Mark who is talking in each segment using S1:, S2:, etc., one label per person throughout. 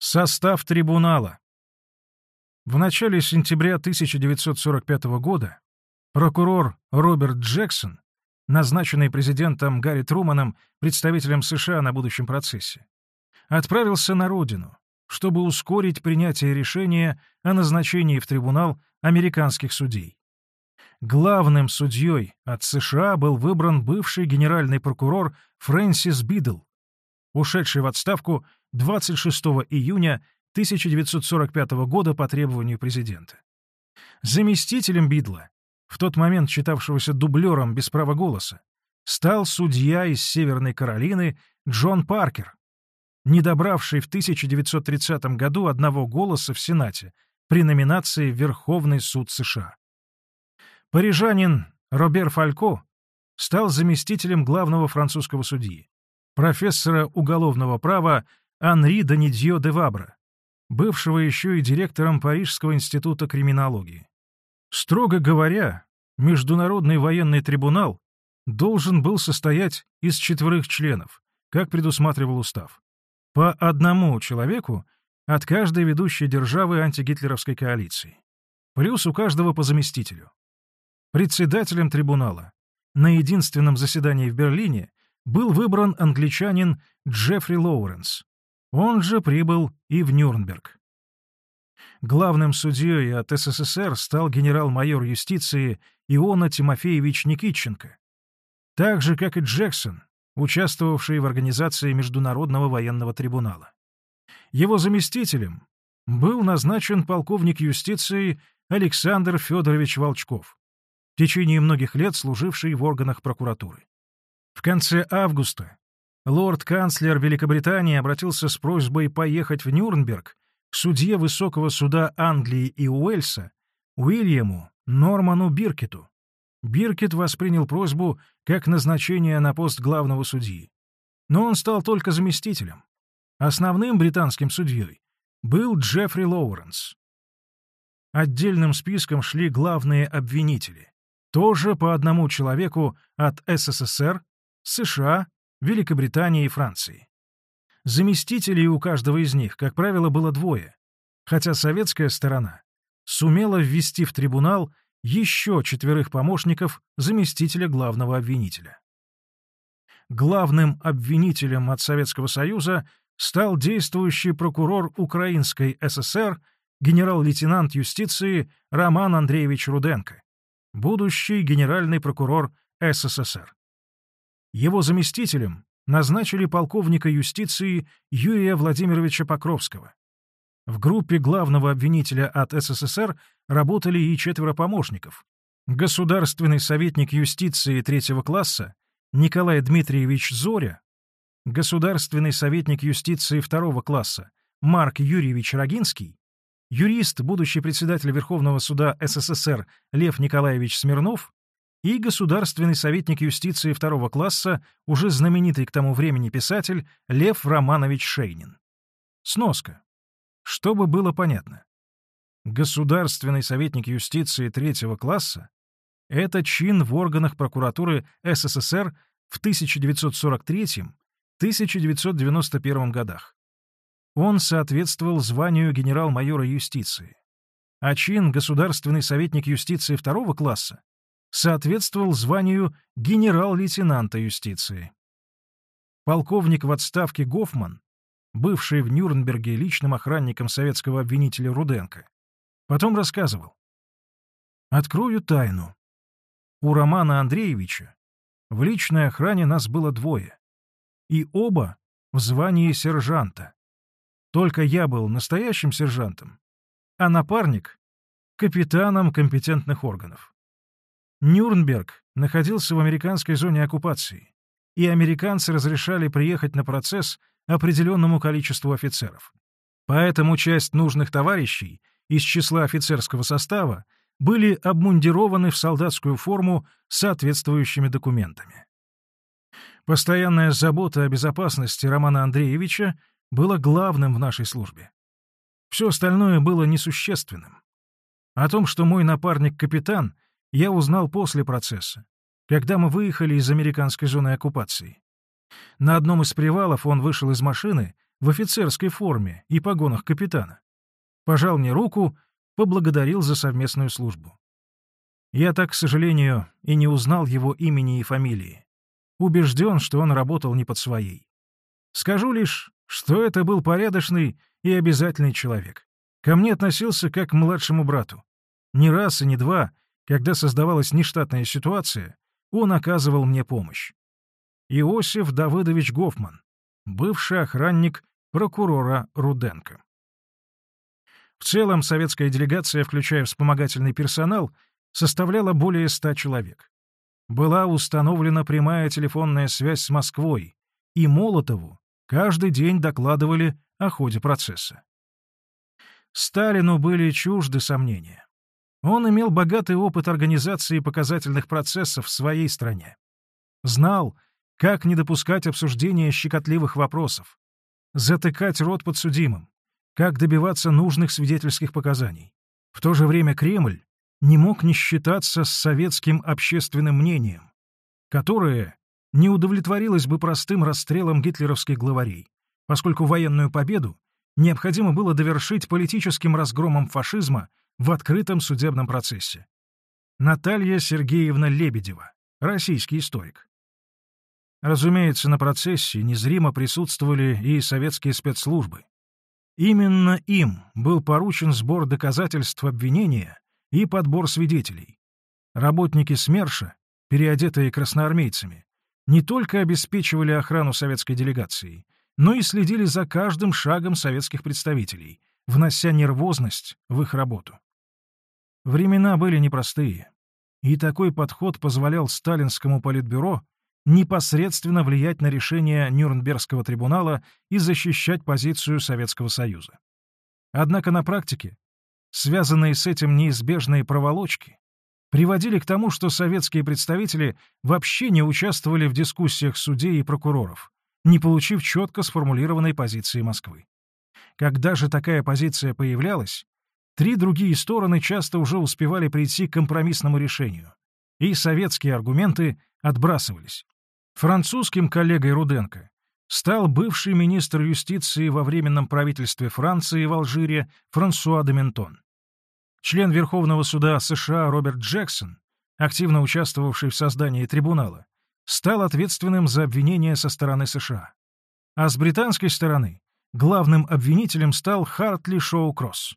S1: Состав трибунала. В начале сентября 1945 года прокурор Роберт Джексон, назначенный президентом Гарри Труманом представителем США на будущем процессе, отправился на родину, чтобы ускорить принятие решения о назначении в трибунал американских судей. Главным судьей от США был выбран бывший генеральный прокурор Фрэнсис Бидл, ушедший в отставку 26 июня 1945 года по требованию президента. Заместителем Бидла, в тот момент считавшегося дублером без права голоса, стал судья из Северной Каролины Джон Паркер, не добравший в 1930 году одного голоса в Сенате при номинации Верховный суд США. Парижанин Робер Фалько стал заместителем главного французского судьи профессора уголовного права Анри Данидьо де Вабра, бывшего еще и директором Парижского института криминологии. Строго говоря, Международный военный трибунал должен был состоять из четверых членов, как предусматривал устав. По одному человеку от каждой ведущей державы антигитлеровской коалиции. Плюс у каждого по заместителю. Председателем трибунала на единственном заседании в Берлине был выбран англичанин Джеффри Лоуренс. Он же прибыл и в Нюрнберг. Главным судьей от СССР стал генерал-майор юстиции Иона Тимофеевич Никитченко, так же, как и Джексон, участвовавший в организации Международного военного трибунала. Его заместителем был назначен полковник юстиции Александр Федорович Волчков, в течение многих лет служивший в органах прокуратуры. В конце августа лорд-канцлер Великобритании обратился с просьбой поехать в Нюрнберг к судье Высокого суда Англии и Уэльса Уильяму Норману Биркету. Биркет воспринял просьбу как назначение на пост главного судьи. Но он стал только заместителем. Основным британским судьей был Джеффри Лоуренс. Отдельным списком шли главные обвинители. Тоже по одному человеку от СССР, США, Великобритании и Франции. Заместителей у каждого из них, как правило, было двое, хотя советская сторона сумела ввести в трибунал еще четверых помощников заместителя главного обвинителя. Главным обвинителем от Советского Союза стал действующий прокурор Украинской ССР генерал-лейтенант юстиции Роман Андреевич Руденко, будущий генеральный прокурор СССР. Его заместителем назначили полковника юстиции Юрия Владимировича Покровского. В группе главного обвинителя от СССР работали и четверо помощников. Государственный советник юстиции третьего класса Николай Дмитриевич Зоря, государственный советник юстиции второго класса Марк Юрьевич Рогинский, юрист, будущий председатель Верховного суда СССР Лев Николаевич Смирнов и государственный советник юстиции второго класса, уже знаменитый к тому времени писатель Лев Романович Шейнин. Сноска. Чтобы было понятно. Государственный советник юстиции третьего класса — это чин в органах прокуратуры СССР в 1943-1991 годах. Он соответствовал званию генерал-майора юстиции. А чин государственный советник юстиции второго класса соответствовал званию генерал-лейтенанта юстиции. Полковник в отставке Гофман, бывший в Нюрнберге личным охранником советского обвинителя Руденко, потом рассказывал. «Открою тайну. У Романа Андреевича в личной охране нас было двое, и оба в звании сержанта. Только я был настоящим сержантом, а напарник — капитаном компетентных органов. Нюрнберг находился в американской зоне оккупации, и американцы разрешали приехать на процесс определенному количеству офицеров. Поэтому часть нужных товарищей из числа офицерского состава были обмундированы в солдатскую форму с соответствующими документами. Постоянная забота о безопасности Романа Андреевича была главным в нашей службе. Все остальное было несущественным. О том, что мой напарник-капитан — я узнал после процесса, когда мы выехали из американской зоны оккупации. На одном из привалов он вышел из машины, в офицерской форме и погонах капитана. Пожал мне руку, поблагодарил за совместную службу. Я так, к сожалению, и не узнал его имени и фамилии. Убежден, что он работал не под своей. Скажу лишь, что это был порядочный и обязательный человек. Ко мне относился как к младшему брату. Ни раз и ни два, когда создавалась нештатная ситуация, он оказывал мне помощь. Иосиф Давыдович Гофман, бывший охранник прокурора Руденко. В целом, советская делегация, включая вспомогательный персонал, составляла более ста человек. Была установлена прямая телефонная связь с Москвой, и Молотову каждый день докладывали о ходе процесса. Сталину были чужды сомнения. Он имел богатый опыт организации показательных процессов в своей стране. Знал, как не допускать обсуждения щекотливых вопросов, затыкать рот подсудимым, как добиваться нужных свидетельских показаний. В то же время Кремль не мог не считаться с советским общественным мнением, которое не удовлетворилось бы простым расстрелом гитлеровских главарей, поскольку военную победу необходимо было довершить политическим разгромом фашизма в открытом судебном процессе. Наталья Сергеевна Лебедева, российский историк. Разумеется, на процессе незримо присутствовали и советские спецслужбы. Именно им был поручен сбор доказательств обвинения и подбор свидетелей. Работники СМЕРШа, переодетые красноармейцами, не только обеспечивали охрану советской делегации, но и следили за каждым шагом советских представителей, внося нервозность в их работу. Времена были непростые, и такой подход позволял сталинскому политбюро непосредственно влиять на решение Нюрнбергского трибунала и защищать позицию Советского Союза. Однако на практике связанные с этим неизбежные проволочки приводили к тому, что советские представители вообще не участвовали в дискуссиях судей и прокуроров, не получив четко сформулированной позиции Москвы. Когда же такая позиция появлялась, три другие стороны часто уже успевали прийти к компромиссному решению, и советские аргументы отбрасывались. Французским коллегой Руденко стал бывший министр юстиции во Временном правительстве Франции в Алжире Франсуа де Ментон. Член Верховного суда США Роберт Джексон, активно участвовавший в создании трибунала, стал ответственным за обвинения со стороны США. А с британской стороны главным обвинителем стал Хартли Шоу-Кросс.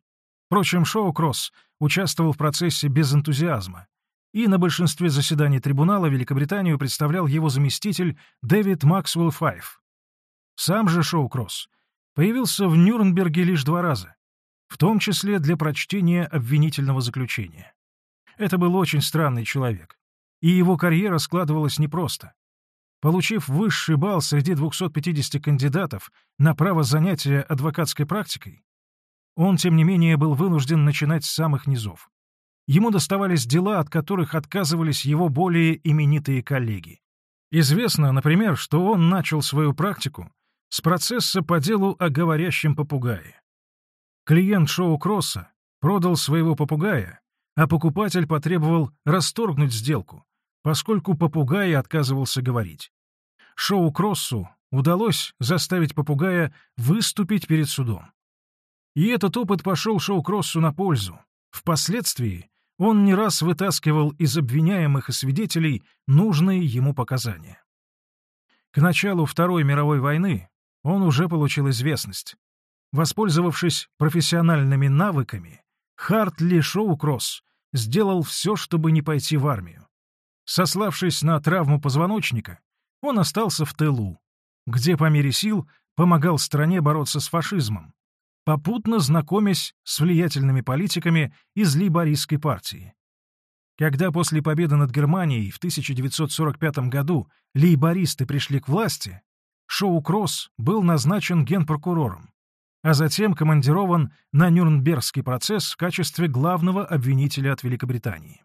S1: Впрочем, Шоу-Кросс участвовал в процессе без энтузиазма, и на большинстве заседаний трибунала Великобританию представлял его заместитель Дэвид Максвелл Файф. Сам же Шоу-Кросс появился в Нюрнберге лишь два раза, в том числе для прочтения обвинительного заключения. Это был очень странный человек, и его карьера складывалась непросто. Получив высший балл среди 250 кандидатов на право занятия адвокатской практикой, он, тем не менее, был вынужден начинать с самых низов. Ему доставались дела, от которых отказывались его более именитые коллеги. Известно, например, что он начал свою практику с процесса по делу о говорящем попугае. Клиент шоу Кросса продал своего попугая, а покупатель потребовал расторгнуть сделку, поскольку попугай отказывался говорить. Шоу Кроссу удалось заставить попугая выступить перед судом. И этот опыт пошел Шоу Кроссу на пользу. Впоследствии он не раз вытаскивал из обвиняемых и свидетелей нужные ему показания. К началу Второй мировой войны он уже получил известность. Воспользовавшись профессиональными навыками, Хартли Шоукросс сделал все, чтобы не пойти в армию. Сославшись на травму позвоночника, он остался в тылу, где по мере сил помогал стране бороться с фашизмом, попутно знакомясь с влиятельными политиками из лейбористской партии. Когда после победы над Германией в 1945 году лейбористы пришли к власти, Шоу Кросс был назначен генпрокурором, а затем командирован на Нюрнбергский процесс в качестве главного обвинителя от Великобритании.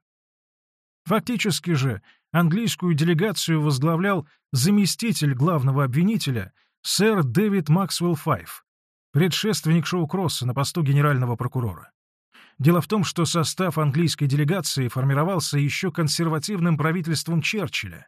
S1: Фактически же английскую делегацию возглавлял заместитель главного обвинителя сэр Дэвид Максвелл Файф, предшественник Шоу Кросса на посту генерального прокурора. Дело в том, что состав английской делегации формировался еще консервативным правительством Черчилля,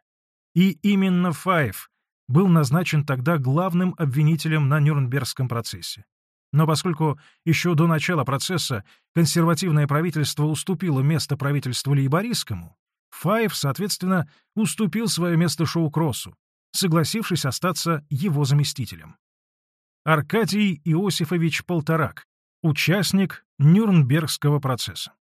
S1: и именно Файф был назначен тогда главным обвинителем на Нюрнбергском процессе. Но поскольку еще до начала процесса консервативное правительство уступило место правительству лейбористскому, Файв, соответственно, уступил свое место Шоу-Кроссу, согласившись остаться его заместителем. Аркадий Иосифович Полторак, участник Нюрнбергского процесса.